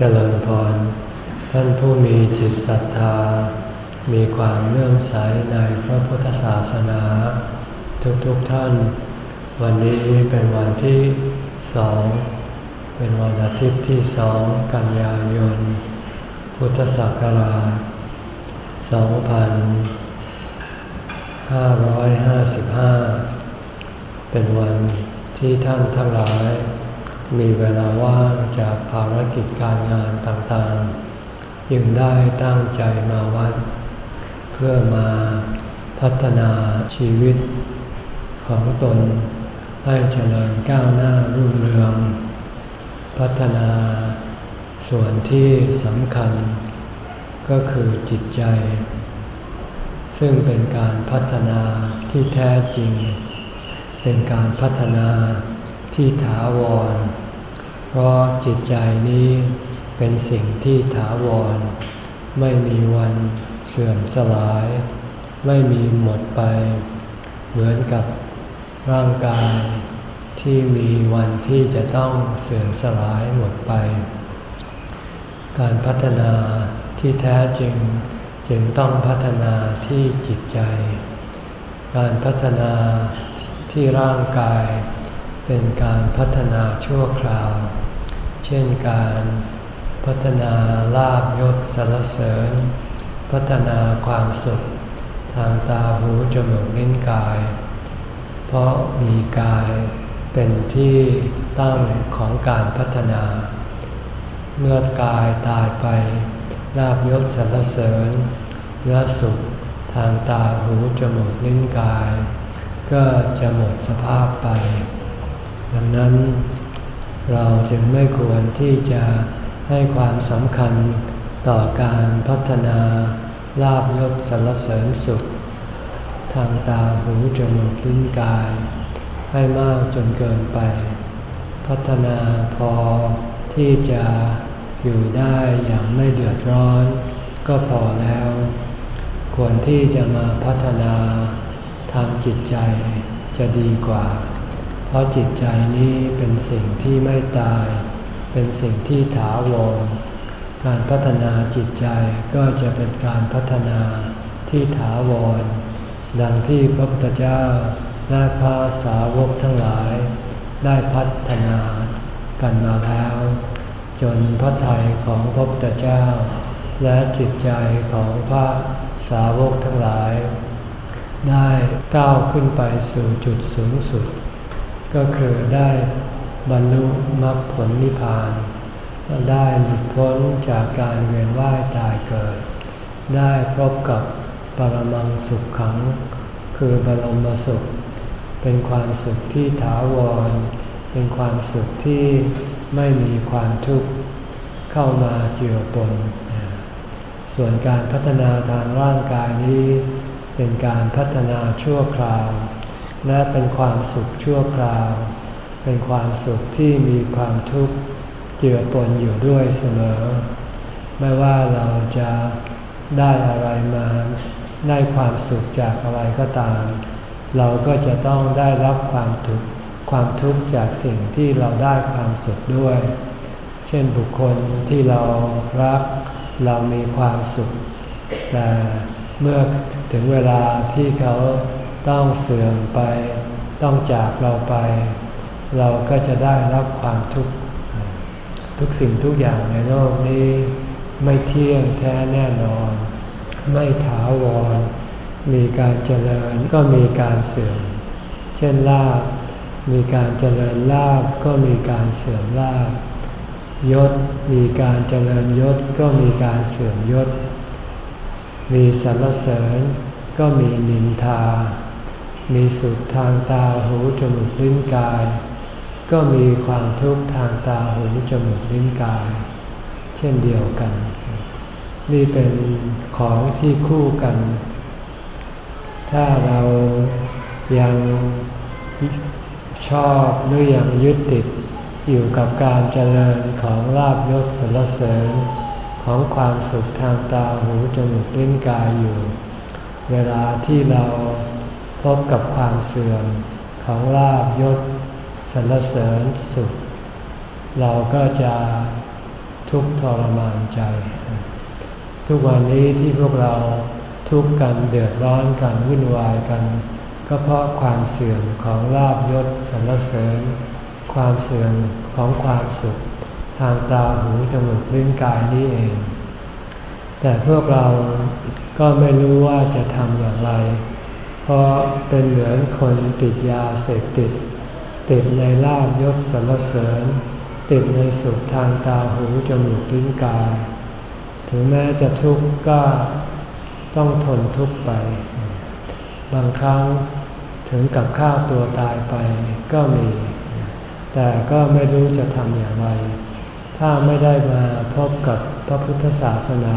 เจริญพร ท่านผู้มีจิตศรัทธา มีความเลื่อมใสในพระพุทธศาสนา ทุกๆทท่าน วันนี้เป็นวันที่สองเป็นวันอาทิตย์ที่สองกันยายน พุทธศักราช 2555 เป็นวันที่ท่านทั้งหลาย มีเวลาว่างจากภารกิจการงานต่างๆยึงได้ตั้งใจมาวัด เพื่อมาพัฒนาชีวิตของตนให้เจริญก้าวหน้ารุ่งเรือง พัฒนาส่วนที่สำคัญ ก็คือจิตใจ ซึ่งเป็นการพัฒนาที่แท้จริง เป็นการพัฒนา ที่ถาวร เพราะจิตใจนี้เป็นสิ่งที่ถาวร ไม่มีวันเสื่อมสลาย ไม่มีหมดไป เหมือนกับร่างกายที่มีวันที่จะต้องเสื่อมสลายหมดไป การพัฒนาที่แท้จริงจึงต้องพัฒนาที่จิตใจ การพัฒนาที่ร่างกาย เป็นการพัฒนาชั่วคราว เช่นการพัฒนาลาบยศสารเสริญ พัฒนาความสุข ทางตาหูจมูกลิ้นกาย เพราะมีกายเป็นที่ตั้งของการพัฒนา เมื่อกายตายไปลาบยศสารเสริญและสุขทางตาหูจมูกลิ้นกาย ก็จะหมดสภาพไป ดังนั้นเราจึงไม่ควรที่จะให้ความสำคัญต่อการพัฒนาลาบยศสรรเสริญสุข ทางตาหูจมูกลิ้นกาย ให้มากจนเกินไป พัฒนาพอที่จะอยู่ได้อย่างไม่เดือดร้อน ก็พอแล้ว ควรที่จะมาพัฒนาทางจิตใจจะดีกว่า เพราะจิตใจนี้เป็นสิ่งที่ไม่ตาย เป็นสิ่งที่ถาวร การพัฒนาจิตใจก็จะเป็นการพัฒนาที่ถาวร ดังที่พระพุทธเจ้าและพระสาวกทั้งหลาย ได้พัฒนากันมาแล้ว จนพระทัยของพระพุทธเจ้า และจิตใจของพระสาวกทั้งหลาย ได้ก้าวขึ้นไปสู่จุดสูงสุด ก็คือได้บรรลุมรรคผลนิพพาน ได้หลุดพ้นจากการเวียนว่ายตายเกิด ได้พบกับปรมังสุขขัง คือบรมสุข เป็นความสุขที่ถาวร เป็นความสุขที่ไม่มีความทุกข์เข้ามาเจือปน ส่วนการพัฒนาทางร่างกายนี้ เป็นการพัฒนาชั่วคราว และเป็นความสุขชั่วคราว เป็นความสุขที่มีความทุกข์เจือปนอยู่ด้วยเสมอ ไม่ว่าเราจะได้อะไรมาได้ความสุขจากอะไรก็ตาม เราก็จะต้องได้รับความทุกข์ความทุกข์จากสิ่งที่เราได้ความสุขด้วย เช่นบุคคลที่เรารักเรามีความสุข แต่เมื่อถึงเวลาที่เขา ต้องเสื่อมไป ต้องจากเราไป เราก็จะได้รับความทุกข์ทุกสิ่งทุกอย่างในโลกนี้ไม่เที่ยงแท้แน่นอน ไม่ถาวร มีการเจริญก็มีการเสื่อม เช่นลาบมีการเจริญลาบก็มีการเสื่อมลาบยศมีการเจริญยศก็มีการเสื่อมยศ มีสรรเสริญก็มีนินทา มีสุขทางตาหูจมูกลิ้นกาย ก็มีความทุกข์ทางตาหูจมูกลิ้นกาย เช่นเดียวกัน นี่เป็นของที่คู่กัน ถ้าเรายังชอบหรือยังยึดติดอยู่กับการเจริญของลาบยศสรรเสริญของความสุขทางตาหูจมูกลิ้นกายอยู่ เวลาที่เรา พบกับความเสื่อมของลาบยศสรรเสริญสุข เราก็จะทุกข์ทรมานใจ ทุกวันนี้ที่พวกเราทุกข์กันเดือดร้อนกันวุ่นวายกัน ก็เพราะความเสื่อมของลาบยศสรรเสริญ ความเสื่อมของความสุข ทางตาหูจมูกลิ้นกายนี้เอง แต่พวกเราก็ไม่รู้ว่าจะทำอย่างไร เพราะเป็นเหมือนคนติดยาเสพติด ติดในลาบยศสรรเสริญ ติดในสุขทางตาหูจมูกลิ้นกาย ถึงแม้จะทุกข์ก็ต้องทนทุกข์ไป บางครั้งถึงกับฆ่าตัวตายไปก็มี แต่ก็ไม่รู้จะทำอย่างไร ถ้าไม่ได้มาพบกับพระพุทธศาสนา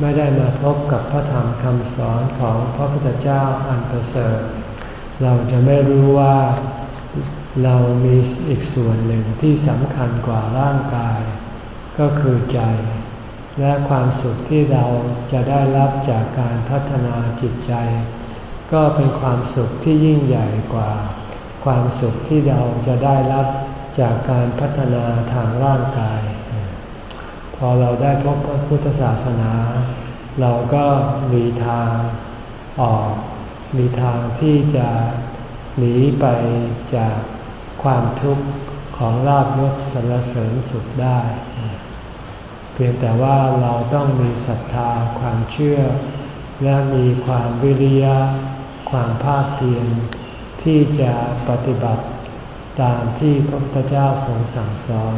ไม่ได้มาพบกับพระธรรมคำสอนของพระพุทธเจ้าอันประเสริฐ เราจะไม่รู้ว่าเรามีอีกส่วนหนึ่งที่สำคัญกว่าร่างกาย ก็คือใจ และความสุขที่เราจะได้รับจากการพัฒนาจิตใจ ก็เป็นความสุขที่ยิ่งใหญ่กว่า ความสุขที่เราจะได้รับจากการพัฒนาทางร่างกาย อเราได้พบพระพุทธศาสนา เราก็มีทางออกมีทางที่จะหนีไปจากความทุกข์ของลาบยศสรรเสริญสุขได้ เพียงแต่ว่าเราต้องมีศรัทธาความเชื่อ และมีความวิริยะ ความภาคเพียรที่จะปฏิบัติตามที่พระพุทธเจ้าทรงสั่งสอน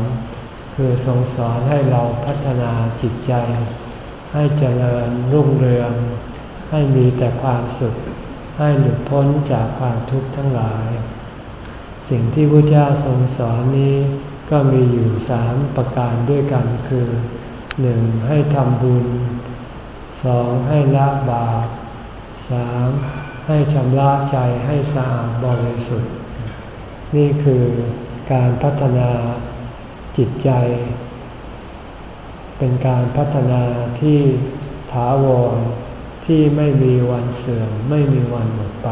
คือทรงสอนให้เราพัฒนาจิตใจ ให้เจริญรุ่งเรือง ให้มีแต่ความสุข ให้หลุดพ้นจากความทุกข์ทั้งหลาย สิ่งที่พระเจ้าทรงสอนนี้ก็มีอยู่สามประการด้วยกันคือหนึ่งให้ทำบุญสองให้ละบาปสามให้ชำระใจให้สะอาดบริสุทธิ์ นี่คือการพัฒนา จิตใจ เป็นการพัฒนาที่ถาวรที่ไม่มีวันเสื่อมไม่มีวันหมดไป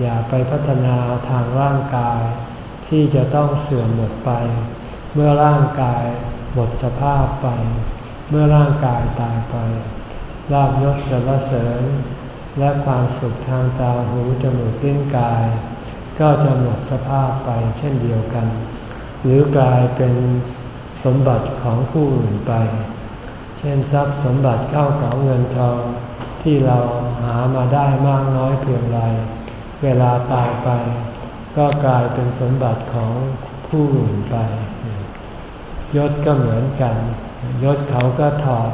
อย่าไปพัฒนาทางร่างกายที่จะต้องเสื่อมหมดไป เมื่อร่างกายหมดสภาพไป เมื่อร่างกายตายไปลาบยศสรรเสริญ และความสุขทางตาหูจมูกลิ้นกาย ก็จะหมดสภาพไปเช่นเดียวกัน หรือกลายเป็นสมบัติของผู้อื่นไป เช่นทรัพย์สมบัติเข้าของเงินทองที่เราหามาได้มากน้อยเพียงไร เวลาตายไป ก็กลายเป็นสมบัติของผู้อื่นไป ยศก็เหมือนกัน ยศเขาก็ถอด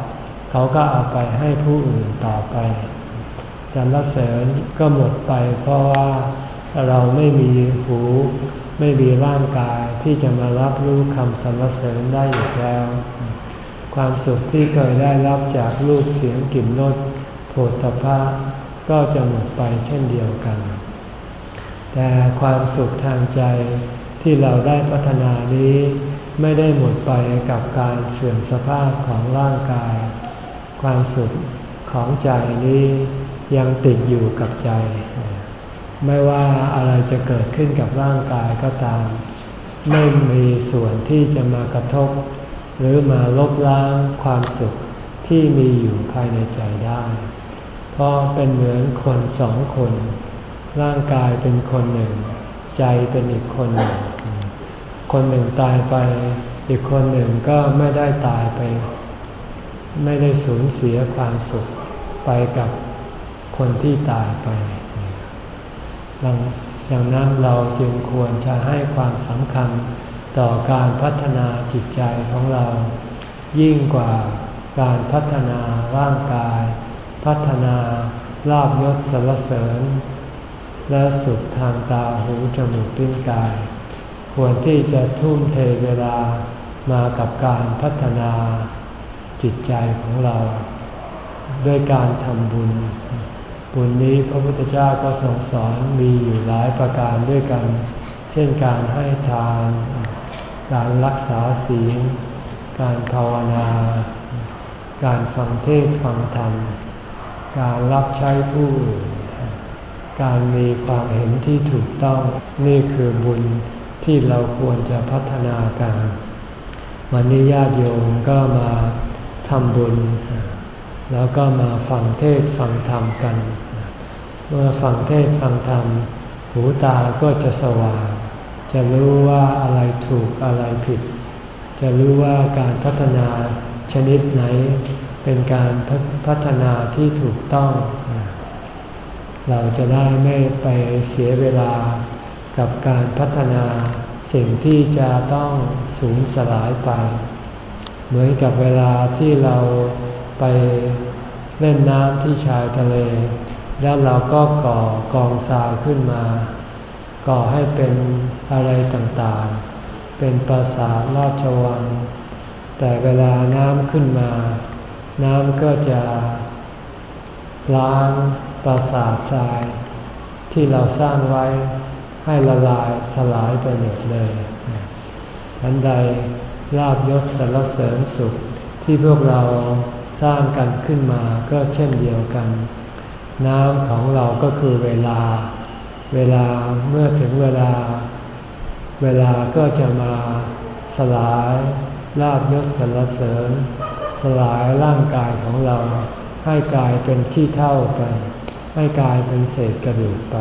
เขาก็เอาไปให้ผู้อื่นต่อไปสรรเสริญก็หมดไปเพราะว่าเราไม่มีหู ไม่มีร่างกายที่จะมารับรู้คำสรรเสริญได้อีกแล้ว ความสุขที่เคยได้รับจากรูปเสียงกลิ่นรสโผฏฐัพพะก็จะหมดไปเช่นเดียวกัน แต่ความสุขทางใจที่เราได้พัฒนานี้ไม่ได้หมดไปกับการเสื่อมสภาพของร่างกาย ความสุขของใจนี้ยังติดอยู่กับใจ ไม่ว่าอะไรจะเกิดขึ้นกับร่างกายก็ตาม ไม่มีส่วนที่จะมากระทบ หรือมาลบล้างความสุขที่มีอยู่ภายในใจได้ เพราะเป็นเหมือนคนสองคน ร่างกายเป็นคนหนึ่ง ใจเป็นอีกคนหนึ่ง คนหนึ่งตายไป อีกคนหนึ่งก็ไม่ได้ตายไป ไม่ได้สูญเสียความสุขไปกับคนที่ตายไป ดังนั้นเราจึงควรจะให้ความสำคัญต่อการพัฒนาจิตใจของเรา ยิ่งกว่าการพัฒนาร่างกาย พัฒนาลาบยศสรรเสริญ และสุขทางตาหูจมูกลิ้นกาย ควรที่จะทุ่มเทเวลามากับการพัฒนาจิตใจของเรา ด้วยการทำบุญ บุญนี้พระพุทธเจ้าก็ทรงสอนมีอยู่หลายประการด้วยกัน เช่นการให้ทาน การรักษาศีล การภาวนา การฟังเทศฟังธรรม การรับใช้ผู้ การมีความเห็นที่ถูกต้องนี่คือบุญที่เราควรจะพัฒนากันวันนี้ญาติโยมก็มาทำบุญ แล้วก็มาฟังเทศฟังธรรมกัน เมื่อฟังเทศฟังธรรม หูตาก็จะสว่าง จะรู้ว่าอะไรถูกอะไรผิด จะรู้ว่าการพัฒนาชนิดไหน เป็นการพัฒนาที่ถูกต้อง เราจะได้ไม่ไปเสียเวลากับการพัฒนาสิ่งที่จะต้องสูญสลายไป เหมือนกับเวลาที่เรา ไปเล่นน้ำที่ชายทะเล แล้วเราก็ก่อกองทรายขึ้นมา ก่อให้เป็นอะไรต่างๆ เป็นปราสาทราชวัง แต่เวลาน้ำขึ้นมา น้ำก็จะล้างปราสาททราย ที่เราสร้างไว้ให้ละลายสลายไปหมดเลยทันใดลาบยศสรรเสริญสุขที่พวกเรา สร้างกันขึ้นมาก็เช่นเดียวกัน น้ำของเราก็คือเวลา เวลาเมื่อถึงเวลา เวลาก็จะมาสลายลาบยศสรรเสริญ สลายร่างกายของเรา ให้กลายเป็นที่เท่าไป ให้กลายเป็นเศษกระดูกไป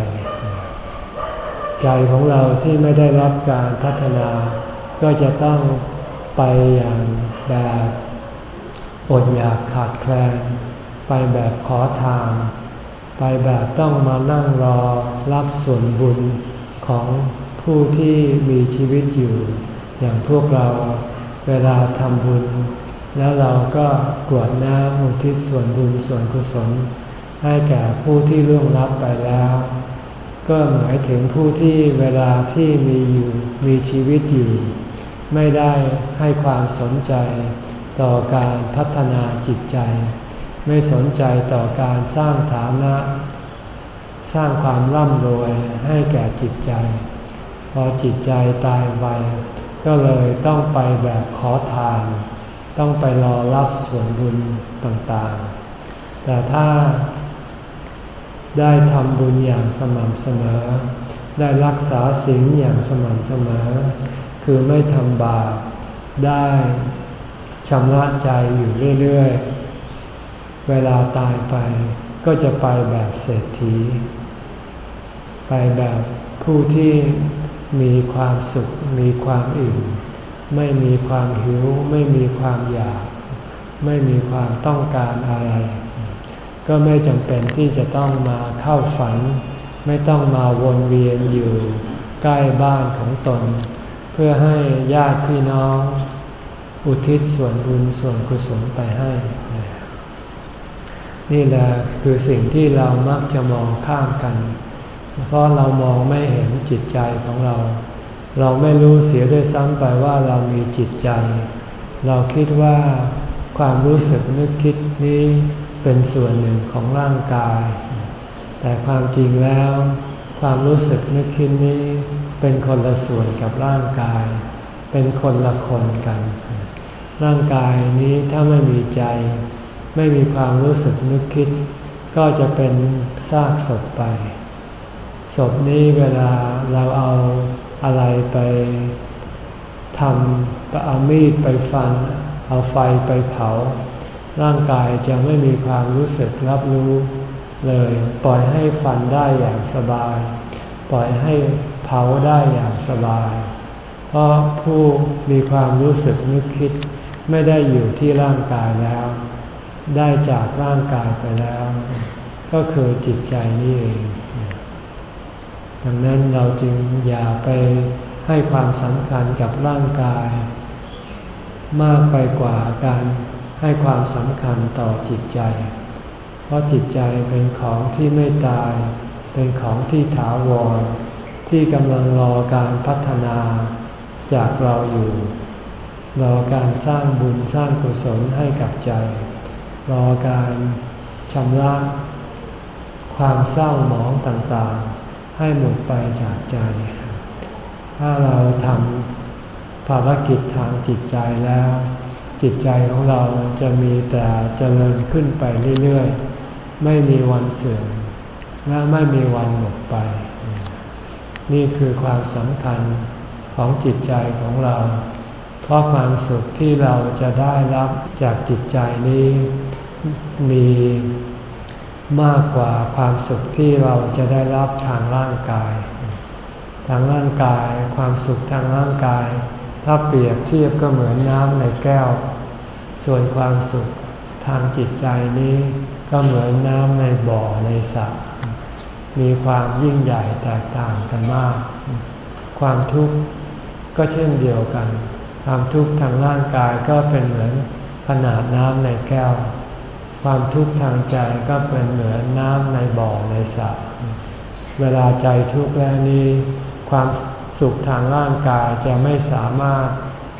ใจของเราที่ไม่ได้รับการพัฒนา ก็จะต้องไปอย่างแบบ อดอยากขาดแคลน ไปแบบขอทาน ไปแบบต้องมานั่งรอรับส่วนบุญของผู้ที่มีชีวิตอยู่ อย่างพวกเราเวลาทำบุญ แล้วเราก็กรวดน้ำอุทิศส่วนบุญส่วนกุศล ให้แก่ผู้ที่ล่วงลับไปแล้ว ก็หมายถึงผู้ที่เวลาที่มีอยู่มีชีวิตอยู่ ไม่ได้ให้ความสนใจ ต่อการพัฒนาจิตใจ ไม่สนใจต่อการสร้างฐานะ สร้างความร่ำรวยให้แก่จิตใจ พอจิตใจตายไปก็เลยต้องไปแบบขอทาน ต้องไปรอรับส่วนบุญต่างๆ แต่ถ้าได้ทำบุญอย่างสม่ำเสมอ ได้รักษาศีลอย่างสม่ำเสมอ คือไม่ทำบาป ได้ ชำระใจอยู่เรื่อยๆ เวลาตายไปก็จะไปแบบเศรษฐี ไปแบบผู้ที่มีความสุข มีความอิ่ม ไม่มีความหิว ไม่มีความอยาก ไม่มีความต้องการอะไร ก็ไม่จำเป็นที่จะต้องมาเข้าฝัน ไม่ต้องมาวนเวียนอยู่ใกล้บ้านของตน เพื่อให้ญาติพี่น้อง อุทิศส่วนบุญส่วนกุศลไปให้ นี่แหละคือสิ่งที่เรามักจะมองข้ามกัน เพราะเรามองไม่เห็นจิตใจของเรา เราไม่รู้เสียด้วยซ้ำไปว่าเรามีจิตใจ เราคิดว่าความรู้สึกนึกคิดนี้เป็นส่วนหนึ่งของร่างกาย แต่ความจริงแล้ว ความรู้สึกนึกคิดนี้เป็นคนละส่วนกับร่างกาย เป็นคนละคนกัน ร่างกายนี้ถ้าไม่มีใจ ไม่มีความรู้สึกนึกคิด ก็จะเป็นซากศพไป ศพนี้เวลาเราเอาอะไรไปทำเอามีดไปฟัน เอาไฟไปเผา ร่างกายจะไม่มีความรู้สึกรับรู้เลยปล่อยให้ฟันได้อย่างสบาย ปล่อยให้เผาได้อย่างสบาย เพราะผู้มีความรู้สึกนึกคิด ไม่ได้อยู่ที่ร่างกายแล้ว ได้จากร่างกายไปแล้ว ก็คือจิตใจนี่เอง ดังนั้นเราจึงอย่าไปให้ความสำคัญกับร่างกาย มากไปกว่าการให้ความสำคัญต่อจิตใจ เพราะจิตใจเป็นของที่ไม่ตาย เป็นของที่ถาวร ที่กำลังรอการพัฒนาจากเราอยู่ รอการสร้างบุญสร้างกุศลให้กับใจ รอการชำระความเศร้าหมองต่างๆ ให้หมดไปจากใจ ถ้าเราทำภารกิจทางจิตใจแล้ว จิตใจของเราจะมีแต่เจริญขึ้นไปเรื่อยๆ ไม่มีวันเสื่อมและไม่มีวันหมดไป นี่คือความสำคัญของจิตใจของเรา เพราะความสุขที่เราจะได้รับจากจิตใจนี้ มีมากกว่าความสุขที่เราจะได้รับทางร่างกาย ทางร่างกายความสุขทางร่างกาย ถ้าเปรียบเทียบก็เหมือนน้ำในแก้ว ส่วนความสุขทางจิตใจนี้ก็เหมือนน้ำในบ่อในสระมีความยิ่งใหญ่แตกต่างกันมาก ความทุกข์ก็เช่นเดียวกัน ความทุกข์ทางร่างกายก็เป็นเหมือนขนาดน้ำในแก้ว ความทุกข์ทางใจก็เป็นเหมือนน้ำในบ่อในสระ เวลาใจทุกข์แล้วนี้ ความสุขทางร่างกายจะไม่สามารถ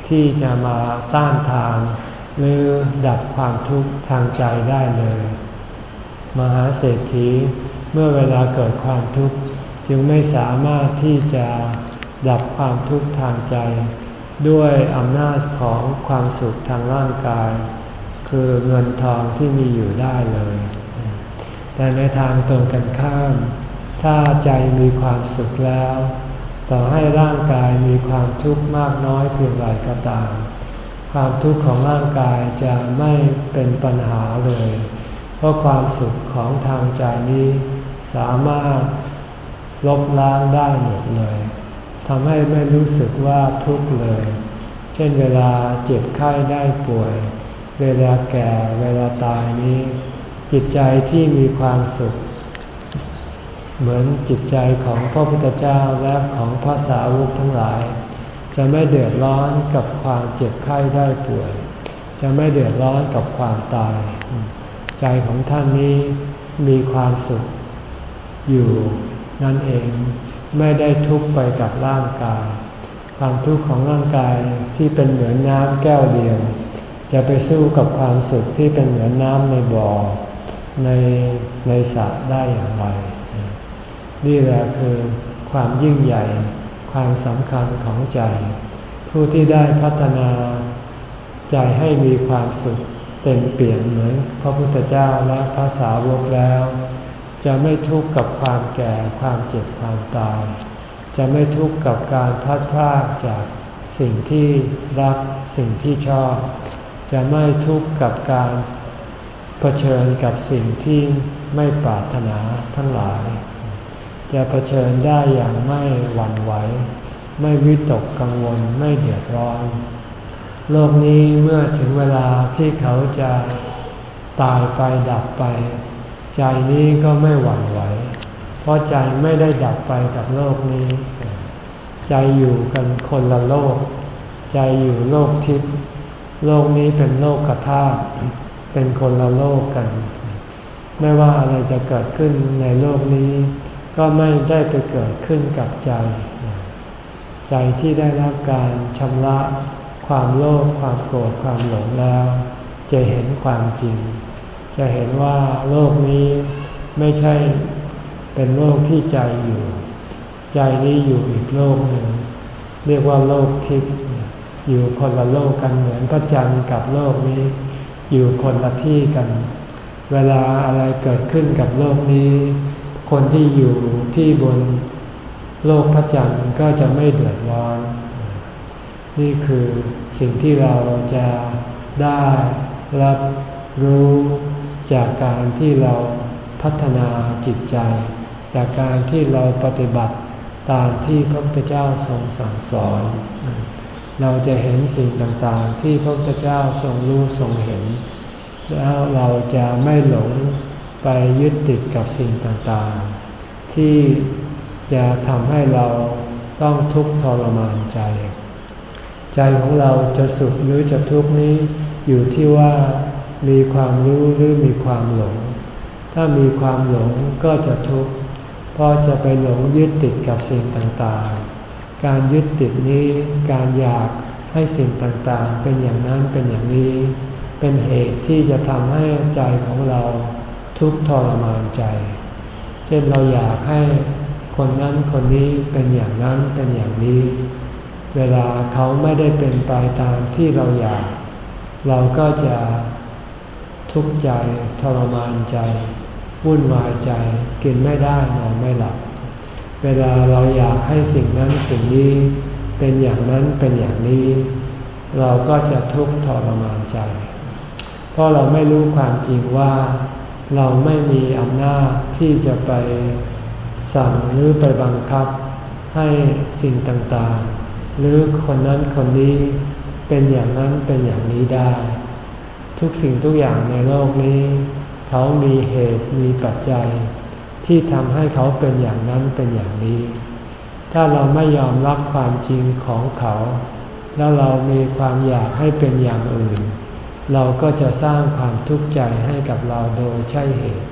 ที่จะมาต้านทาน หรือดับความทุกข์ทางใจได้เลย มหาเศรษฐีเมื่อเวลาเกิดความทุกข์จึงไม่สามารถที่จะดับความทุกข์ทางใจ ด้วยอำนาจของความสุขทางร่างกาย คือเงินทองที่มีอยู่ได้เลย แต่ในทางตรงกันข้าม ถ้าใจมีความสุขแล้ว ต่อให้ร่างกายมีความทุกข์มากน้อยเพียงไรก็ตาม ความทุกข์ของร่างกายจะไม่เป็นปัญหาเลย เพราะความสุขของทางใจนี้สามารถลบล้างได้หมดเลย ทำให้ไม่รู้สึกว่าทุกข์เลย เช่นเวลาเจ็บไข้ได้ป่วย เวลาแก่เวลาตายนี้ จิตใจที่มีความสุข เหมือนจิตใจของพระพุทธเจ้าและของพระสาวกทั้งหลาย จะไม่เดือดร้อนกับความเจ็บไข้ได้ป่วย จะไม่เดือดร้อนกับความตาย ใจของท่านนี้มีความสุขอยู่นั่นเอง ไม่ได้ทุกข์ไปกับร่างกาย ความทุกข์ของร่างกายที่เป็นเหมือนน้ำแก้วเดียว จะไปสู้กับความสุขที่เป็นเหมือนน้ำในบ่อ ในในสระได้อย่างไร นี่แหละคือความยิ่งใหญ่ ความสำคัญของใจ ผู้ที่ได้พัฒนาใจให้มีความสุขเต็มเปลี่ยนเหมือนพระพุทธเจ้าและพระสาวกแล้ว จะไม่ทุกข์กับความแก่ความเจ็บความตาย จะไม่ทุกข์กับการพัดพลาดจากสิ่งที่รักสิ่งที่ชอบ จะไม่ทุกข์กับการเผชิญกับสิ่งที่ไม่ปรารถนาทั้งหลาย จะเผชิญได้อย่างไม่หวั่นไหว ไม่วิตกกังวลไม่เดือดร้อน โลกนี้เมื่อถึงเวลาที่เขาจะตายไปดับไป ใจนี้ก็ไม่หวั่นไหว เพราะใจไม่ได้ดับไปกับโลกนี้ ใจอยู่กันคนละโลก ใจอยู่โลกทิพย์โลกนี้เป็นโลกกระทาเป็นคนละโลกกัน ไม่ว่าอะไรจะเกิดขึ้นในโลกนี้ ก็ไม่ได้ไปเกิดขึ้นกับใจ ใจที่ได้รับการชำระความโลภความโกรธความหลงแล้ว จะเห็นความจริง จะเห็นว่าโลกนี้ไม่ใช่เป็นโลกที่ใจอยู่ ใจนี้อยู่อีกโลกหนึ่ง เรียกว่าโลกทิพย์อยู่คนละโลกกันเหมือนพระจันทร์กับโลกนี้ อยู่คนละที่กัน เวลาอะไรเกิดขึ้นกับโลกนี้ คนที่อยู่ที่บนโลกพระจันทร์ก็จะไม่เดือดร้อน นี่คือสิ่งที่เราจะได้รับรู้ จากการที่เราพัฒนาจิตใจ จากการที่เราปฏิบัติตามที่พระพุทธเจ้าทรงสั่งสอน เราจะเห็นสิ่งต่างๆ ที่พระพุทธเจ้าทรงรู้ทรงเห็น แล้วเราจะไม่หลงไปยึดติดกับสิ่งต่างๆ ที่จะทำให้เราต้องทุกข์ทรมานใจ ใจของเราจะสุขหรือจะทุกข์นี้อยู่ที่ว่า มีความรู้หรือมีความหลง ถ้ามีความหลงก็จะทุกข์ เพราะจะไปหลงยึดติดกับสิ่งต่างๆ การยึดติดนี้การอยากให้สิ่งต่างๆ เป็นอย่างนั้นเป็นอย่างนี้ เป็นเหตุที่จะทำให้ใจของเราทุกข์ทรมานใจ เช่นเราอยากให้คนนั้นคนนี้เป็นอย่างนั้นเป็นอย่างนี้ เวลาเขาไม่ได้เป็นไปตามที่เราอยาก เราก็จะ ทุกข์ใจทรมานใจ วุ่นวายใจกินไม่ได้นอนไม่หลับ เวลาเราอยากให้สิ่งนั้นสิ่งนี้เป็นอย่างนั้นเป็นอย่างนี้ เราก็จะทุกข์ทรมานใจ เพราะเราไม่รู้ความจริงว่า เราไม่มีอำนาจที่จะไปสั่งหรือไปบังคับ ให้สิ่งต่างๆ หรือคนนั้นคนนี้เป็นอย่างนั้นเป็นอย่างนี้ได้ ทุกสิ่งทุกอย่างในโลกนี้ เขามีเหตุมีปัจจัย ที่ทำให้เขาเป็นอย่างนั้นเป็นอย่างนี้ ถ้าเราไม่ยอมรับความจริงของเขา แล้วเรามีความอยากให้เป็นอย่างอื่น เราก็จะสร้างความทุกข์ใจให้กับเราโดยใช่เหตุ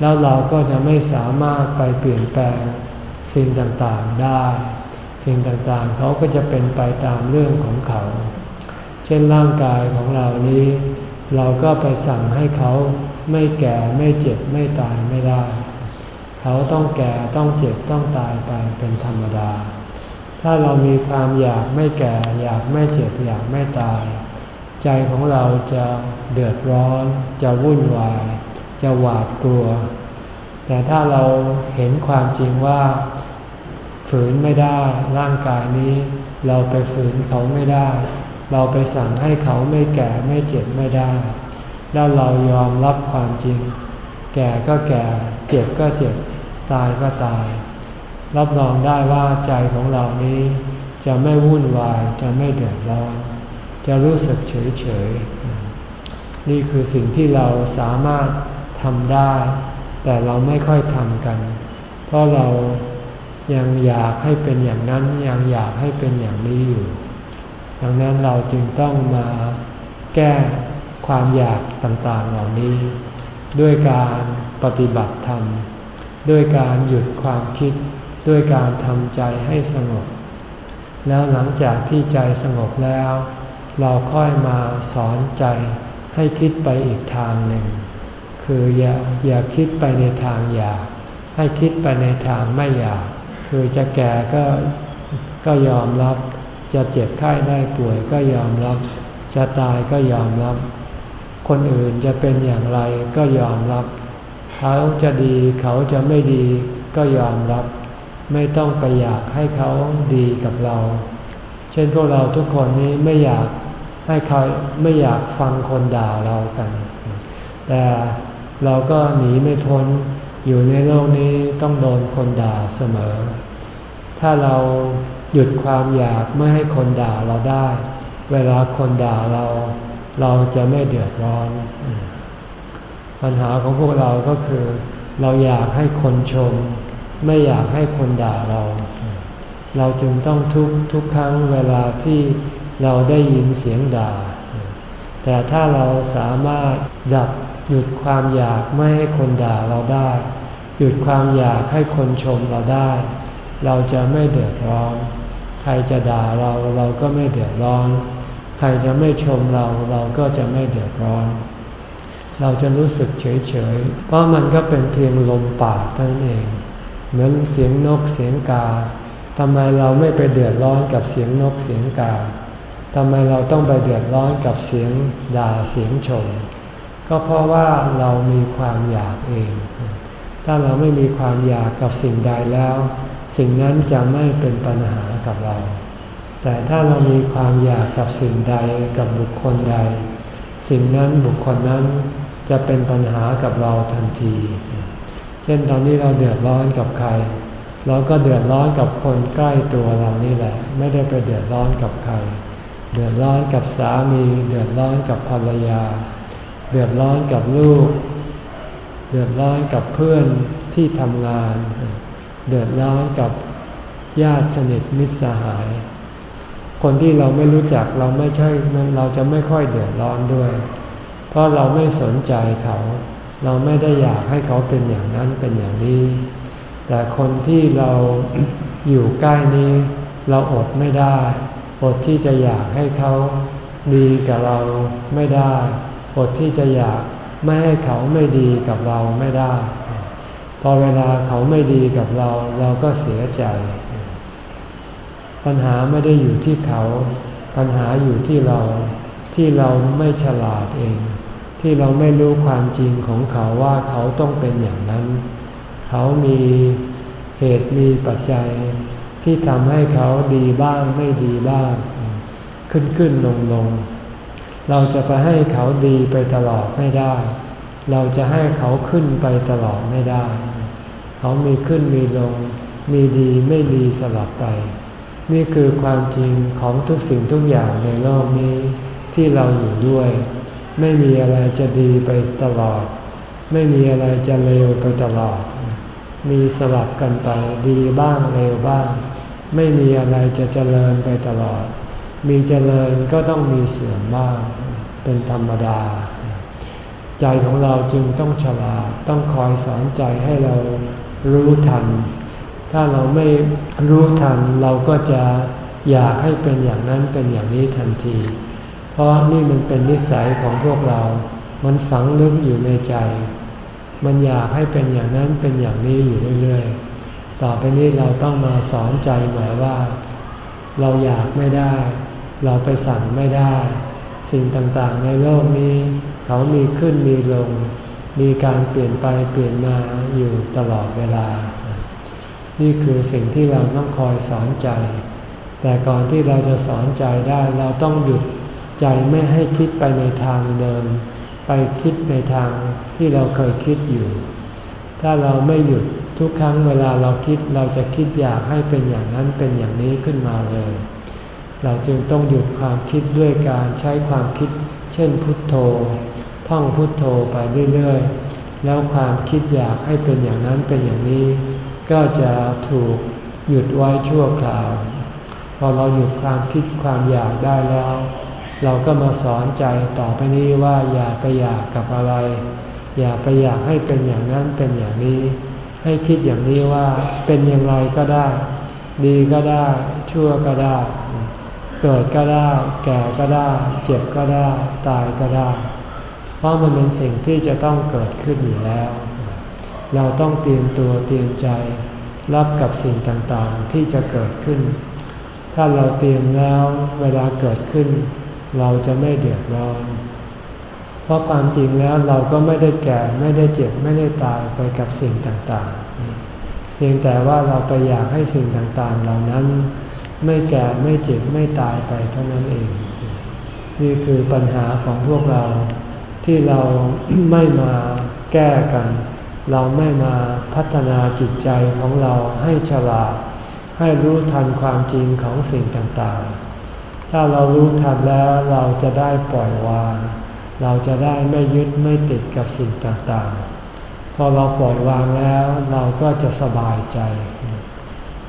แล้วเราก็จะไม่สามารถไปเปลี่ยนแปลงสิ่งต่างๆได้ สิ่งต่างๆเขาก็จะเป็นไปตามเรื่องของเขา เช่นร่างกายของเรานี้ เราก็ไปสั่งให้เขาไม่แก่ไม่เจ็บไม่ตายไม่ได้ เขาต้องแก่ต้องเจ็บต้องตายไปเป็นธรรมดา ถ้าเรามีความอยากไม่แก่อยากไม่เจ็บอยากไม่ตาย ใจของเราจะเดือดร้อน จะวุ่นวาย จะหวาดกลัว แต่ถ้าเราเห็นความจริงว่า ฝืนไม่ได้ร่างกายนี้ เราไปฝืนเขาไม่ได้ เราไปสั่งให้เขาไม่แก่ไม่เจ็บไม่ได้ แล้วเรายอมรับความจริง แก่ก็แก่ เจ็บก็เจ็บ ตายก็ตาย รับรองได้ว่าใจของเรานี้ จะไม่วุ่นวาย จะไม่เดือดร้อน จะรู้สึกเฉยเฉย นี่คือสิ่งที่เราสามารถทำได้ แต่เราไม่ค่อยทำกัน เพราะเรายังอยากให้เป็นอย่างนั้น ยังอยากให้เป็นอย่างนี้อยู่ ดังนั้นเราจึงต้องมาแก้ความอยากต่างๆเหล่านี้ ด้วยการปฏิบัติธรรม ด้วยการหยุดความคิด ด้วยการทำใจให้สงบ แล้วหลังจากที่ใจสงบแล้ว เราค่อยมาสอนใจให้คิดไปอีกทางหนึ่ง คืออย่าอย่าคิดไปในทางอยาก ให้คิดไปในทางไม่อยาก คือจะแก่ก็ก็ยอมรับ จะเจ็บไข้ได้ป่วยก็ยอมรับ จะตายก็ยอมรับ คนอื่นจะเป็นอย่างไรก็ยอมรับ เขาจะดีเขาจะไม่ดีก็ยอมรับ ไม่ต้องไปอยากให้เขาดีกับเรา เช่นพวกเราทุกคนนี้ไม่อยากให้เขาไม่อยากฟังคนด่าเรากัน แต่เราก็หนีไม่พ้นอยู่ในโลกนี้ต้องโดนคนด่าเสมอ ถ้าเรา หยุดความอยากไม่ให้คนด่าเราได้ เวลาคนด่าเรา เราจะไม่เดือดร้อน ปัญหาของพวกเราก็คือ เราอยากให้คนชม ไม่อยากให้คนด่าเรา เราจึงต้องทุกทุกครั้งเวลาที่เราได้ยินเสียงด่า แต่ถ้าเราสามารถดับหยุดความอยากไม่ให้คนด่าเราได้ หยุดความอยากให้คนชมเราได้ เราจะไม่เดือดร้อน ใครจะด่าเราเราก็ไม่เดือดร้อน ใครจะไม่ชมเราเราก็จะไม่เดือดร้อน เราจะรู้สึกเฉยเฉยเพราะมันก็เป็นเพียงลมปากเท่านั้นเอง เหมือนเสียงนกเสียงกาทำไมเราไม่ไปเดือดร้อนกับเสียงนกเสียงกาทำไมเราต้องไปเดือดร้อนกับเสียงด่าเสียงชม ก็เพราะว่าเรามีความอยากเอง ถ้าเราไม่มีความอยากกับสิ่งใดแล้ว สิ่งนั้นจะไม่เป็นปัญหากับเรา แต่ถ้าเรามีความอยากกับสิ่งใดกับบุคคลใด สิ่งนั้นบุคคลนั้นจะเป็นปัญหากับเราทันที เช่นตอนนี้เราเดือดร้อนกับใคร เราก็เดือดร้อนกับคนใกล้ตัวเรานี่แหละ ไม่ได้ไปเดือดร้อนกับใคร เดือดร้อนกับสามี เดือดร้อนกับภรรยา เดือดร้อนกับลูก เดือดร้อนกับเพื่อนที่ทำงาน เดือดร้อนกับญาติสนิทมิตรสหาย คนที่เราไม่รู้จักเราไม่ใช่เราจะไม่ค่อยเดือดร้อนด้วย เพราะเราไม่สนใจเขา เราไม่ได้อยากให้เขาเป็นอย่างนั้นเป็นอย่างนี้ แต่คนที่เราอยู่ใกล้นี้ เราอดไม่ได้ อดที่จะอยากให้เขาดีกับเราไม่ได้ อดที่จะอยากไม่ให้เขาไม่ดีกับเราไม่ได้ พอเวลาเขาไม่ดีกับเราเราก็เสียใจ ปัญหาไม่ได้อยู่ที่เขา ปัญหาอยู่ที่เราที่เราไม่ฉลาดเอง ที่เราไม่รู้ความจริงของเขาว่าเขาต้องเป็นอย่างนั้น เขามีเหตุมีปัจจัย ที่ทำให้เขาดีบ้างไม่ดีบ้าง ขึ้นขึ้นลงลงเราจะไปให้เขาดีไปตลอดไม่ได้ เราจะให้เขาขึ้นไปตลอดไม่ได้ เขามีขึ้นมีลง มีดีไม่ดีสลับไป นี่คือความจริงของทุกสิ่งทุกอย่างในโลกนี้ที่เราอยู่ด้วย ไม่มีอะไรจะดีไปตลอด ไม่มีอะไรจะเลวไปตลอด มีสลับกันไปดีบ้างเลวบ้าง ไม่มีอะไรจะเจริญไปตลอด มีเจริญก็ต้องมีเสื่อมบ้าง เป็นธรรมดา ใจของเราจึงต้องฉลาดต้องคอยสอนใจให้เรารู้ทัน ถ้าเราไม่รู้ทันเราก็จะอยากให้เป็นอย่างนั้นเป็นอย่างนี้ทันที เพราะนี่มันเป็นนิสัยของพวกเรา มันฝังลึกอยู่ในใจ มันอยากให้เป็นอย่างนั้นเป็นอย่างนี้อยู่เรื่อยๆ ต่อไปนี้เราต้องมาสอนใจใหม่ว่า เราอยากไม่ได้ เราไปสั่งไม่ได้ สิ่งต่างๆในโลกนี้ เขามีขึ้นมีลง มีการเปลี่ยนไปเปลี่ยนมาอยู่ตลอดเวลา นี่คือสิ่งที่เราต้องคอยสอนใจ แต่ก่อนที่เราจะสอนใจได้เราต้องหยุดใจไม่ให้คิดไปในทางเดิม ไปคิดในทางที่เราเคยคิดอยู่ ถ้าเราไม่หยุดทุกครั้งเวลาเราคิดเราจะคิดอยากให้เป็นอย่างนั้นเป็นอย่างนี้ขึ้นมาเลย เราจึงต้องหยุดความคิดด้วยการใช้ความคิด เช่นพุทโธ ท่องพุทโธไปเรื่อยๆ แล้วความคิดอยากให้เป็นอย่างนั้นเป็นอย่างนี้ ก็จะถูกหยุดไว้ชั่วคราว พอเราหยุดความคิดความอยากได้แล้ว เราก็มาสอนใจต่อไปนี้ว่าอย่าไปอยากกับอะไร อย่าไปอยากให้เป็นอย่างนั้นเป็นอย่างนี้ ให้คิดอย่างนี้ว่าเป็นอย่างไรก็ได้ ดีก็ได้ชั่วก็ได้ เกิดก็ได้ แก่ก็ได้ เจ็บก็ได้ ตายก็ได้ เพราะมันเป็นสิ่งที่จะต้องเกิดขึ้นอยู่แล้ว เราต้องเตรียมตัวเตรียมใจรับกับสิ่งต่างๆที่จะเกิดขึ้น ถ้าเราเตรียมแล้วเวลาเกิดขึ้น เราจะไม่เดือดร้อน เพราะความจริงแล้วเราก็ไม่ได้แก่ไม่ได้เจ็บไม่ได้ตายไปกับสิ่งต่างๆ เพียงแต่ว่าเราไปอยากให้สิ่งต่างๆ เหล่านั้น ไม่แก่ไม่เจ็บไม่ตายไปเท่านั้นเอง นี่คือปัญหาของพวกเรา ที่เราไม่มาแก้กัน เราไม่มาพัฒนาจิตใจของเราให้ฉลาด ให้รู้ทันความจริงของสิ่งต่างๆ ถ้าเรารู้ทันแล้วเราจะได้ปล่อยวาง เราจะได้ไม่ยึดไม่ติดกับสิ่งต่างๆ พอเราปล่อยวางแล้วเราก็จะสบายใจ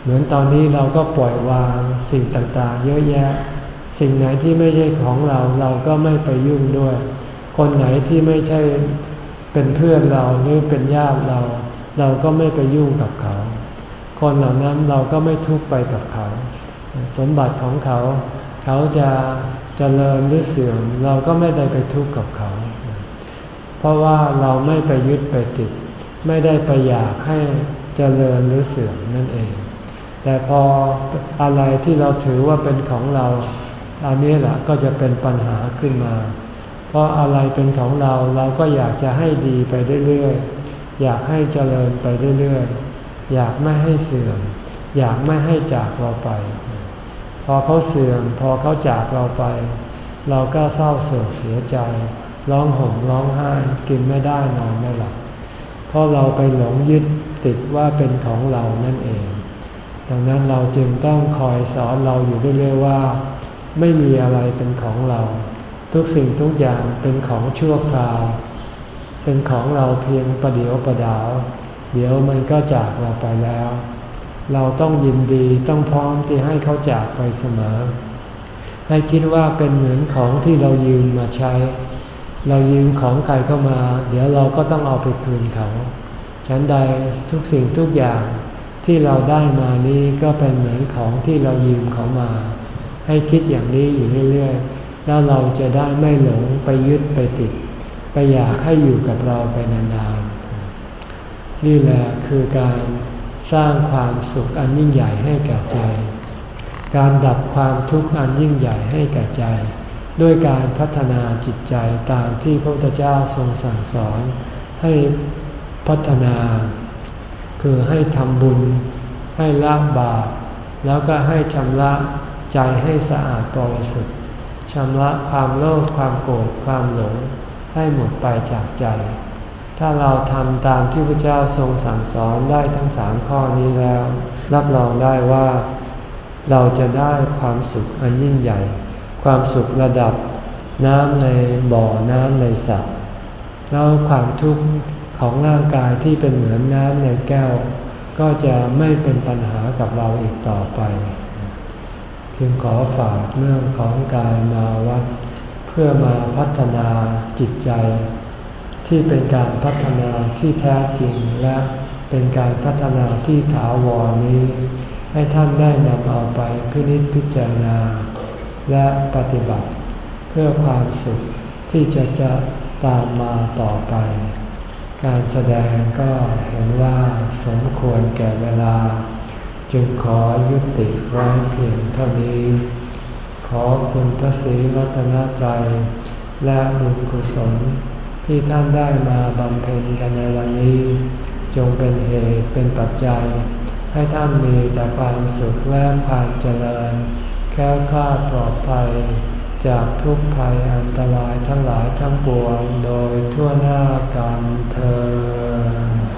เหมือนตอนนี้เราก็ปล่อยวางสิ่งต่างๆ เยอะแยะ สิ่งไหนที่ไม่ใช่ของเราเราก็ไม่ไปยุ่งด้วย คนไหนที่ไม่ใช่เป็นเพื่อนเราหรือเป็นญาติเรา เราก็ไม่ไปยุ่งกับเขา คนเหล่านั้นเราก็ไม่ทุกไปกับเขา สมบัติของเขา เขาจะจะเจริญหรือเสื่อมเราก็ไม่ได้ไปทุกข์กับเขา เพราะว่าเราไม่ไปยึดไปติด ไม่ได้ไปอยากให้เจริญหรือเสื่อมนั่นเอง แต่พออะไรที่เราถือว่าเป็นของเรา อันนี้แหละก็จะเป็นปัญหาขึ้นมา เพราะอะไรเป็นของเราเราก็อยากจะให้ดีไปเรื่อยๆ อยากให้เจริญไปเรื่อยๆ อยากไม่ให้เสื่อม อยากไม่ให้จากเราไป พอเขาเสื่อมพอเขาจากเราไป เราก็เศร้าโศกเสียใจ ร้องห่มร้องไห้กินไม่ได้นอนไม่หลับ เพราะเราไปหลงยึดติดว่าเป็นของเรานั่นเอง ดังนั้นเราจึงต้องคอยสอนเราอยู่เรื่อยๆว่า ไม่มีอะไรเป็นของเรา ทุกสิ่งทุกอย่างเป็นของชั่วคราว เป็นของเราเพียงประเดียวประดาว เดี๋ยวมันก็จากเราไปแล้ว เราต้องยินดีต้องพร้อมที่ให้เขาจากไปเสมอ ให้คิดว่าเป็นเหมือนของที่เรายืมมาใช้ เรายืมของใครเข้ามา เดี๋ยวเราก็ต้องเอาไปคืนเขาฉันใดทุกสิ่งทุกอย่างที่เราได้มานี้ก็เป็นเหมือนของที่เรายืมเขามา ให้คิดอย่างนี้อยู่เรื่อยๆ แล้วเราจะได้ไม่หลงไปยึดไปติด ไปอยากให้อยู่กับเราไปนานๆ นี่แหละคือการสร้างความสุขอันยิ่งใหญ่ให้แก่ใจ การดับความทุกข์อันยิ่งใหญ่ให้แก่ใจ ด้วยการพัฒนาจิตใจตามที่พระพุทธเจ้าทรงสั่งสอนให้พัฒนา คือให้ทำบุญ ให้ละบาปแล้วก็ให้ชำระใจให้สะอาดบริสุทธิ์ ชำระความโลภความโกรธความหลงให้หมดไปจากใจ ถ้าเราทำตามที่พระเจ้าทรงสั่งสอนได้ทั้งสามข้อนี้แล้ว รับรองได้ว่า เราจะได้ความสุขอันยิ่งใหญ่ ความสุขระดับน้ำในบ่อน้ำในสระแล้วความทุกข์ของร่างกายที่เป็นเหมือนน้ำในแก้ว ก็จะไม่เป็นปัญหากับเราอีกต่อไป จึงขอฝากเรื่องของการมาวัด เพื่อมาพัฒนาจิตใจ ที่เป็นการพัฒนาที่แท้จริงและเป็นการพัฒนาที่ถาวรนี้ ให้ท่านได้นำเอาไปพินิจพิจารณา และปฏิบัติ เพื่อความสุขที่จะจะตามมาต่อไป การแสดงก็เห็นว่าสมควรแก่เวลา จึงขอยุติไว้เพียงเท่านี้ ขอคุณพระศรีรัตนใจ และบุญกุศลที่ท่านได้มาบำเพ็ญกันในวันนี้ จงเป็นเหตุเป็นปัจจัย ให้ท่านมีแต่ความสุขและความเจริญ แค้วคลาดปลอดภัย จากทุกภัยอันตรายทั้งหลายทั้งปวงโดยทั่วหน้ากันเธอ